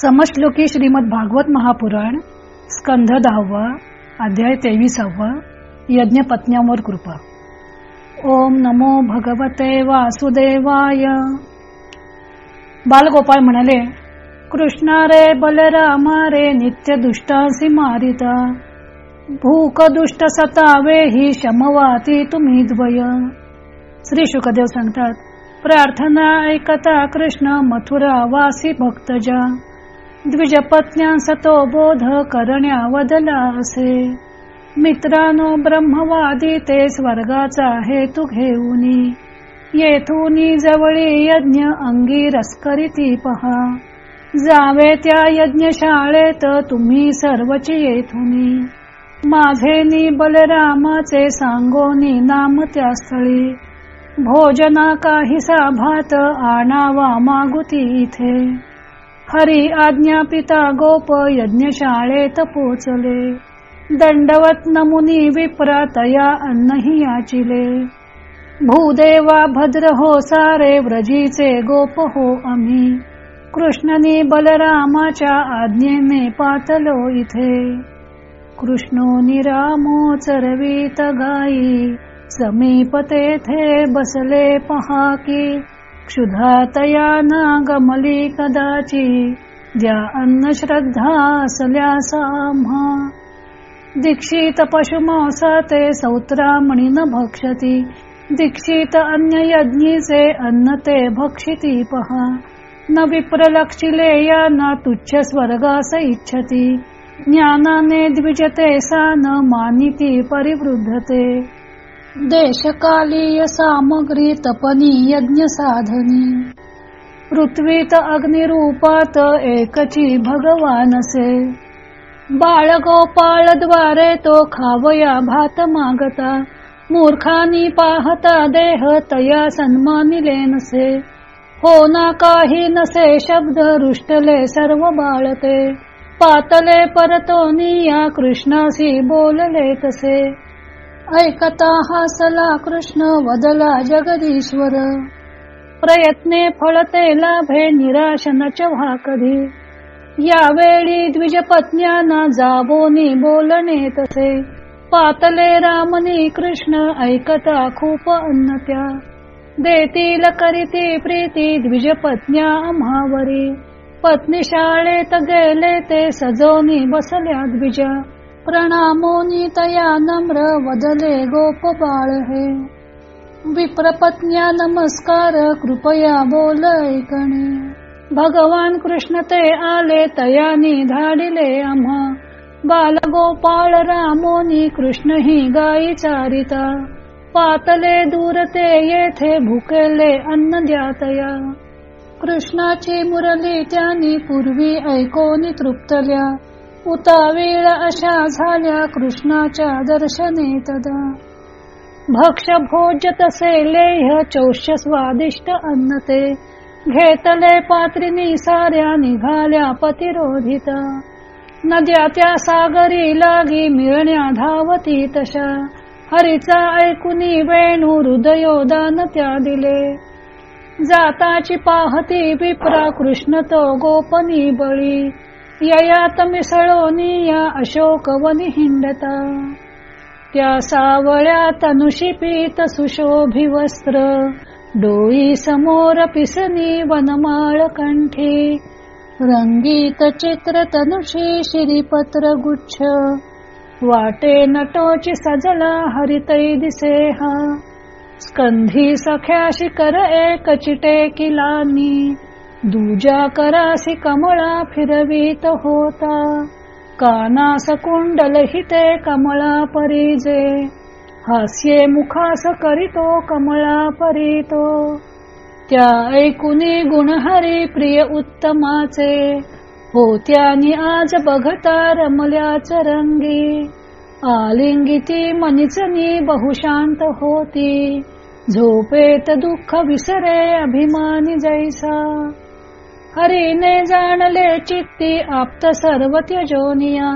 समश्लोकी श्रीमद भागवत महापुराण स्कंध दहावा अध्याय तेविसावा यज्ञ पत्न्यांवर कृपा. ओम नमो भगवते वासुदेवाय. बालगोपाळ म्हणाले कृष्णा रे बलराम रे नित्य दुष्टासी मारिता. भूक दुष्ट सतावे ही शमवाती तुम्ही द्वय. श्री शुकदेव सांगतात प्रार्थना ऐकता कृष्ण मथुरा वासी भक्तजा. द्विजपत्न्यांसतो बोध करण्यावदला असे. मित्रानो ब्रह्मवादी ते स्वर्गाचा हेतू घेऊनी येथूनी जवळी यज्ञ अंगी रसकरीती पहा. जावे त्या यज्ञशाळेत तुम्ही सर्वची येथुनी माझे नि बलरामाचे सांगोनी नाम त्या स्थळी. भोजना काहीसा भात आणावा मागुती इथे. हरी आज्ञा पिता गोप यज्ञशाळेत पोचले. दंडवत नमुनी विप्रातया अन्नही याचिले. भूदेवा भद्र हो सारे व्रजीचे गोप हो आम्ही. कृष्णनी बलरामाच्या आज्ञेने पातलो इथे. कृष्णो निरामो चरवीत गाई समीप तेथे बसले पहा की क्षुधातया न गमली कदाची द्या अन्न श्रद्धा असल्या साम्हा. दीक्षित पशुमांसा ते सौत्रामणी न भक्षती दीक्षित अन्य यज्ञीचे अन्न ते भक्षिती पहा. न विप्रलक्षिले या न तुच्छ स्वर्गास इच्छती ज्ञानाने द्विजते सा न मानिती परिवृद्धते. देशकालीय सामग्री तपनी यज्ञ साधनी. पृथ्वीत अग्निरूपात एकची भगवानसे बाळगोपाळद्वारे तो खावया भात मागता. मूर्खानी पाहता देह तया सन्मानिले नसे. हो ना काही नसे शब्द रुष्टले सर्व बाळते. पातले परतोनी या कृष्णासी बोलले तसे. ऐकता हासला कृष्ण वदला जगदीश्वर। प्रयत्ने फळते लाभे निराश न चव्हा कधी। यावेळी द्विजपत्न्यांना जाबोनी बोलणे तसे। पातले रामनी कृष्ण ऐकता खूप अन्न त्या देतील करीती प्रीती द्विजपत्न्या आम्हावरी। पत्नी शाळेत गेले ते सजोनी बसल्या द्विजा। प्रणामोनी तया नम्र वदले गोप बाळ हे. विप्रपत्न्या नमस्कार कृपया बोल ऐकणे. भगवान कृष्ण ते आले तयानी धाडिले आम्हा. बालगोपाळ रामोनी कृष्ण ही गाई चारिता. पातले दूरते येथे भुकेले अन्न द्यातया. कृष्णाची मुरली त्यानी पूर्वी ऐकोनी तृप्तल्या. उतावीळ अशा झाल्या कृष्णाच्या दर्शने तदा. भक्ष भोज तसे लेह चौष्य स्वादिष्ट अन्न ते. घेतले पात्रिनी साऱ्या निघाल्या पतिरोधिता. नद्या त्या सागरी लागी मिळण्या धावती तशा. हरीचा ऐकुनी वेणू हृदयोदान त्या दिले. जाताची पाहती विप्रा कृष्ण तो गोपनी बळी. ययात मिसळोनी या अशोकवनी हिंडता. त्या सावळ्या तनुषी पीत सुशोभी वस्त्र डोळी समोर पिसनी वनमाळ कंठी. रंगीत चित्र तनुषी शिरीपत्र गुच्छ. वाटे नटोची सजला हरितै दिसे हा स्कंधी सख्याशी कर एक चिटे किलानी. दुजा करासी कमळा फिरवीत होता. कानास कुंडल हिते कमळा परीजे. हास्ये मुखास करीतो कमळा परीतो. त्या ऐकुनी गुणहरी प्रिय उत्तमाचे. होत्यानी आज बघता रमल्याच रंगी. आलिंगिती मनिचनी बहुशांत होती. झोपेत दुःख विसरे अभिमानी जैसा. हरीने जाणले चित्ती आप्त सर्व त्यजोनिया.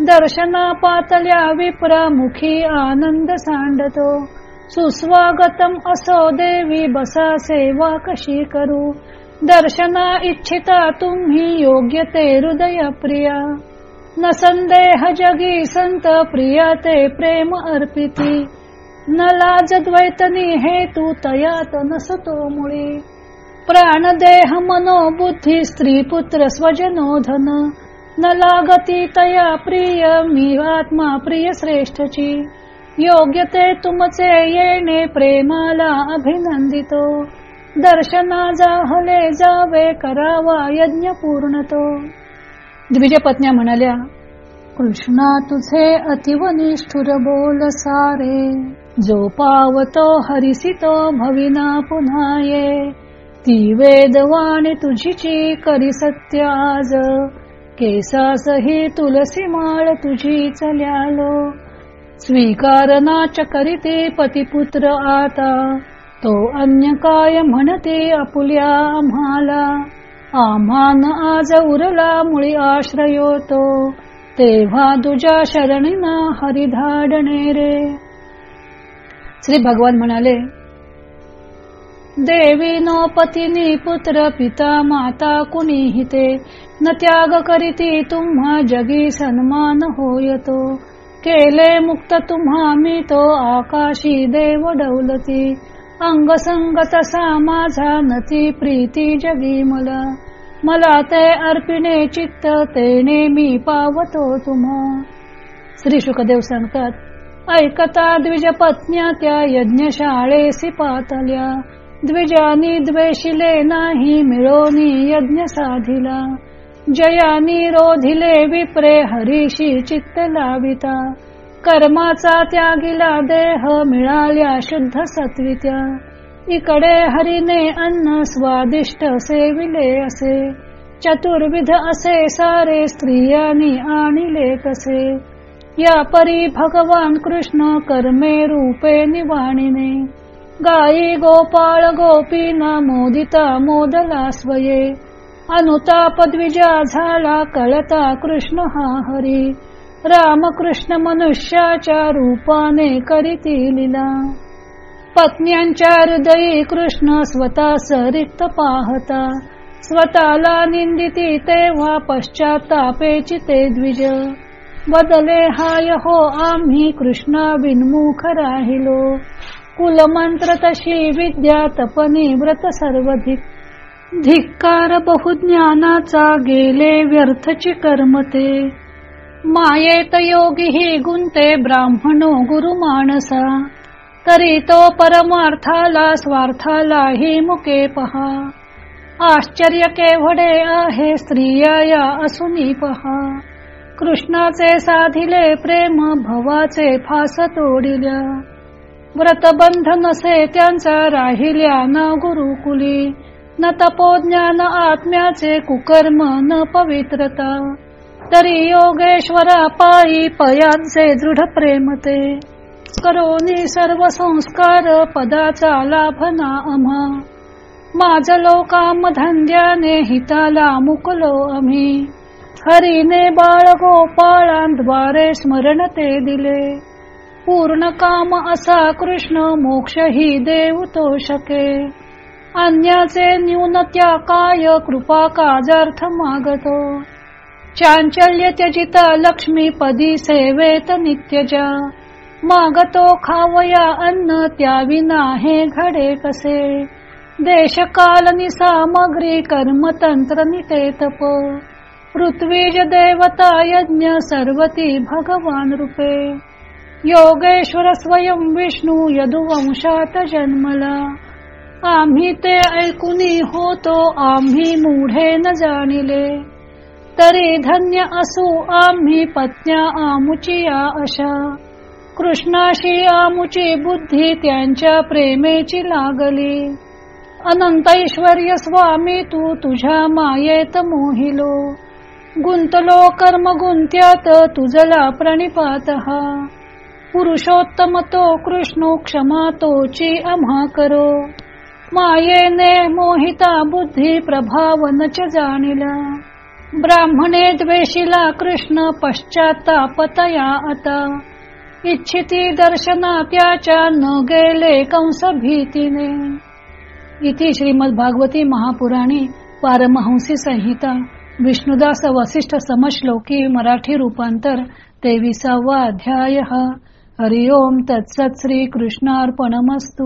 दर्शना पातल्या विप्रामुखी आनंद सांडतो. सुस्वागतम असो देवी बसा सेवा कशी करू? दर्शना इच्छिता तुम्ही योग्य ते हृदय प्रिया. न संदेह जगी संत प्रिया ते प्रेम अर्पिती. न लाज द्वैतनी हेतू तयात नसतो मुळी. प्राण देह मनो बुद्धी स्त्री पुत्र स्वजनो धन न लागती तया प्रिय मी आत्मा प्रिय श्रेष्ठची। योग्य ते तुमचे येणे प्रेमाला अभिनंदितो। दर्शना जाहले जावे करावा यज्ञ पूर्णतो। द्विजपत्न्या म्हणाल्या कृष्णा तुझे अतिव निष्ठुर बोल सारे। जो पावतो हरिसितो भविना पुन्हा ये। ती वेदवाणी तुझीची करी सत्य आज केसासही तुलसी माळ तुझी चल्यालो. स्वीकारनाच करीते पतिपुत्र आता. तो अन्य काय म्हणते आपुल्या आम्हाला? आम्हान आज उरला मुळी आश्रयो तो तेव्हा तुझ्या शरणीना हरिधाडणे रे. श्री भगवान म्हणाले देवी नो पतिनी पुत्र पिता माता कुणीही ते. न त्याग करीती तुम्हा जगी सन्मान होयतो. केले मुक्त तुम्हा मी तो आकाशी देव डौलती. अंग सा तसा माझा नती प्रीती जगी मला. मला ते अर्पिणे चित्त तेने मी पावतो तुम्हा. श्री शुकदेव सांगतात ऐकता द्विज पत्न्या त्या यज्ञशाळेसी पातल्या. द्विजानी द्वेषिले नाही मिळोनी यज्ञ साधिला. जयानी रोधिले विप्रे हरीशी चित्त लाविता. कर्माचा त्यागिला देह मिळाल्या शुद्ध सत्वित्या. इकडे हरिने अन्न स्वादिष्ट सेविले असे. चतुर्विध असे सारे स्त्रियांनी आणिले कसे या परी भगवान कृष्ण कर्मे रूपे निवाणिने. गायी गोपाळ गोपीना मोदिता मोदला स्वये. अनुताप झाला कळता कृष्ण हा हरी. रामकृष्ण मनुष्याच्या रूपाने करीती लिला. पत्न्यांच्या हृदयी कृष्ण स्वतः सरिक्त पाहता. स्वतःला निंदिती तेव्हा पश्चातापेची ते द्विज. बदले हाय हो आम्ही कृष्णा विन्मुख राहिलो. कुलमंत्र तशी विद्या तपनी व्रत सर्वधिक. धिक्कार बहुज्ञानाचा गेले व्यर्थची कर्मते. मायेत योगी ही गुंते ब्राह्मणो गुरु माणसा. तरी तो परमार्थाला स्वार्थाला ही मुके पहा. आश्चर्य केवढे आहे स्त्रिया या असुनी पहा. कृष्णाचे साधिले प्रेम भवाचे फास तोडिल्या. व्रतबंध नसे त्यांचा राहिल्या न गुरुकुली. न तपोज्ञान आत्म्याचे कुकर्म न पवित्रता. तरी योगेश्वरा पायी पयांचे दृढ प्रेमते. करोनी सर्व संस्कार पदाचा लाभ ना आम्हा. माझलो लोकाम धंद्याने हिताला मुकलो आम्ही. हरीने बाळ गोपाळांद्वारे स्मरण ते दिले. पूर्ण काम असा कृष्ण मोक्ष ही देव तो शके. अन्याचे न्यूनत्या काय कृपा काजार्थ मागतो. चांचल्य त्यजिता लक्ष्मी पदी सेवेत नित्यजा. मागतो खावया अन्न त्याविना हे घडे कसे? देशकाल सामग्री कर्मतंत्र निते तप. पृथ्वीज देवता यज्ञ सर्वती भगवान रूपे. योगेश्वर स्वयं विष्णू यदुवंशात जन्मला. आम्ही ते ऐकुनी होतो आम्ही मूढे न जाणिले. तरी धन्य असू आम्ही पत्न्या आमुचिया अशा कृष्णाशी आमुची बुद्धी त्यांच्या प्रेमेची लागली. अनंतैश्वर्य स्वामी तू तुझ्या मायेत मोहिलो. गुंतलो कर्म गुंत्यात तुझला प्रणिपात हा. पुरुषोत्तम तो कृष्णो क्षमा तोची आम्हा करो. मायेने मोहिता बुद्धी च जाणिला. ब्राह्मणे द्वेषिला कृष्ण पश्चातापतया आता. इच्छिती दर्शना त्याच्या न गेले कंस भीतीने. इथे श्रीमद भागवती महापुराणी पारमहंसी संहिता. विष्णुदास वसिष्ठ समश्लोकी मराठी रूपांतर तेविसावा अध्याय. हरिओम तत्सत श्री कृष्णार्पणमस्तू